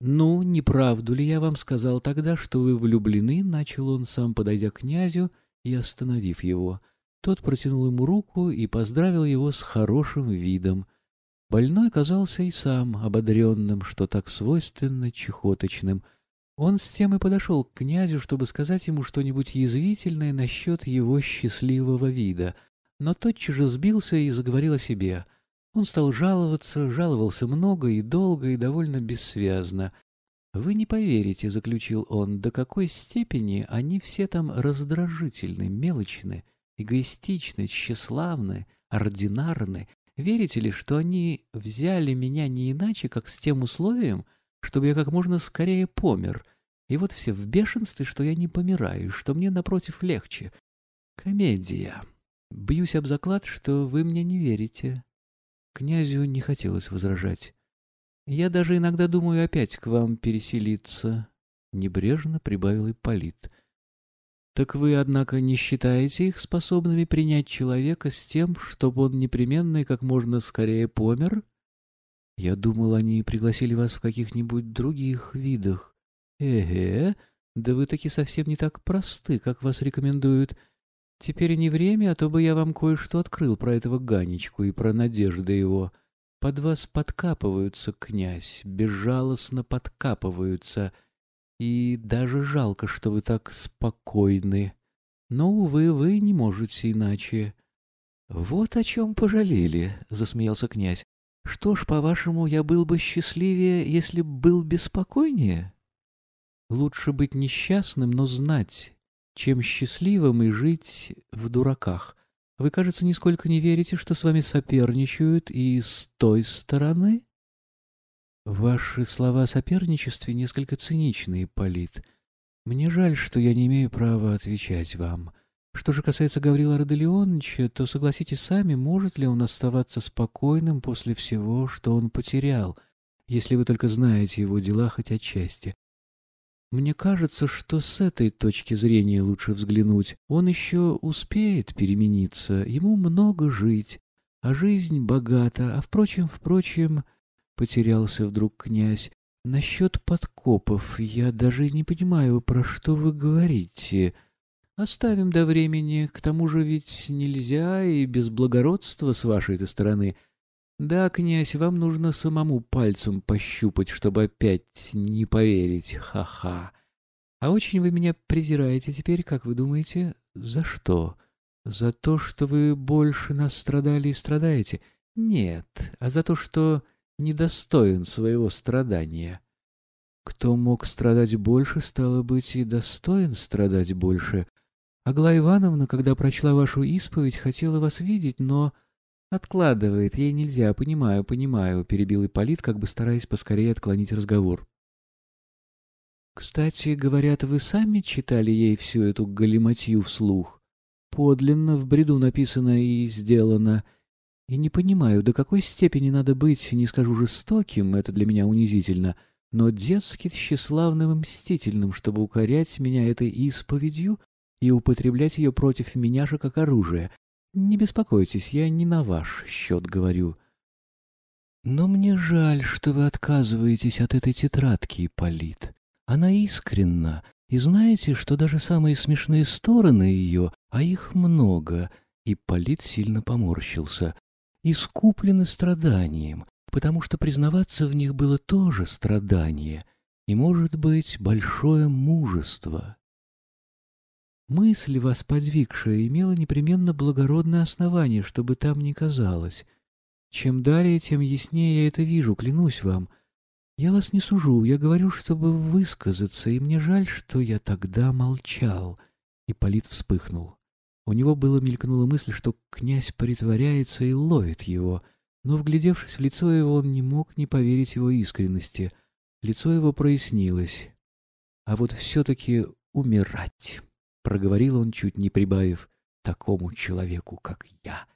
«Ну, не правду ли я вам сказал тогда, что вы влюблены?» — начал он сам, подойдя к князю и остановив его. Тот протянул ему руку и поздравил его с хорошим видом. Больной казался и сам ободренным, что так свойственно чехоточным. Он с тем и подошел к князю, чтобы сказать ему что-нибудь язвительное насчет его счастливого вида, но тотчас же сбился и заговорил о себе — он стал жаловаться, жаловался много и долго и довольно бессвязно. «Вы не поверите», — заключил он, — «до какой степени они все там раздражительны, мелочны, эгоистичны, тщеславны, ординарны. Верите ли, что они взяли меня не иначе, как с тем условием, чтобы я как можно скорее помер? И вот все в бешенстве, что я не помираю, что мне, напротив, легче. Комедия. Бьюсь об заклад, что вы мне не верите». Князю не хотелось возражать. «Я даже иногда думаю опять к вам переселиться», — небрежно прибавил Ипполит. «Так вы, однако, не считаете их способными принять человека с тем, чтобы он непременно и как можно скорее помер?» «Я думал, они пригласили вас в каких-нибудь других видах». «Эге, да вы таки совсем не так просты, как вас рекомендуют». Теперь не время, а то бы я вам кое-что открыл про этого Ганечку и про надежды его. Под вас подкапываются, князь, безжалостно подкапываются, и даже жалко, что вы так спокойны. Но, увы, вы не можете иначе. — Вот о чем пожалели, — засмеялся князь. — Что ж, по-вашему, я был бы счастливее, если б был беспокойнее? Лучше быть несчастным, но знать, чем счастливым и жить в дураках. Вы, кажется, нисколько не верите, что с вами соперничают и с той стороны? Ваши слова о соперничестве несколько циничны, Полит. Мне жаль, что я не имею права отвечать вам. Что же касается Гаврила Родолеоновича, то согласитесь сами, может ли он оставаться спокойным после всего, что он потерял, если вы только знаете его дела хоть отчасти. Мне кажется, что с этой точки зрения лучше взглянуть. Он еще успеет перемениться, ему много жить, а жизнь богата. А впрочем, впрочем, потерялся вдруг князь. Насчет подкопов я даже не понимаю, про что вы говорите. Оставим до времени, к тому же ведь нельзя и без благородства с вашей-то стороны — да, князь, вам нужно самому пальцем пощупать, чтобы опять не поверить. Ха-ха. А очень вы меня презираете теперь, как вы думаете? За что? За то, что вы больше нас страдали и страдаете? Нет, а за то, что недостоин своего страдания. Кто мог страдать больше, стало быть, и достоин страдать больше. Аглая Ивановна, когда прочла вашу исповедь, хотела вас видеть, но «Откладывает, ей нельзя, понимаю, понимаю», — перебил Ипполит, как бы стараясь поскорее отклонить разговор. «Кстати, говорят, вы сами читали ей всю эту галиматью вслух? Подлинно, в бреду написано и сделано. И не понимаю, до какой степени надо быть, не скажу жестоким, это для меня унизительно, но детски тщеславным и мстительным, чтобы укорять меня этой исповедью и употреблять ее против меня же как оружие, не беспокойтесь, я не на ваш счет говорю. Но мне жаль, что вы отказываетесь от этой тетрадки, Ипполит. Она искренна, и знаете, что даже самые смешные стороны ее, а их много, Ипполит сильно поморщился, искуплены страданием, потому что признаваться в них было тоже страдание и, может быть, большое мужество. Мысль, вас подвигшая, имела непременно благородное основание, чтобы там не казалось. Чем далее, тем яснее я это вижу, клянусь вам. Я вас не сужу, я говорю, чтобы высказаться, и мне жаль, что я тогда молчал. И Полит вспыхнул. У него было мелькнула мысль, что князь притворяется и ловит его, но, вглядевшись в лицо его, он не мог не поверить его искренности. Лицо его прояснилось. А вот все-таки умирать проговорил он, чуть не прибавив, такому человеку, как я.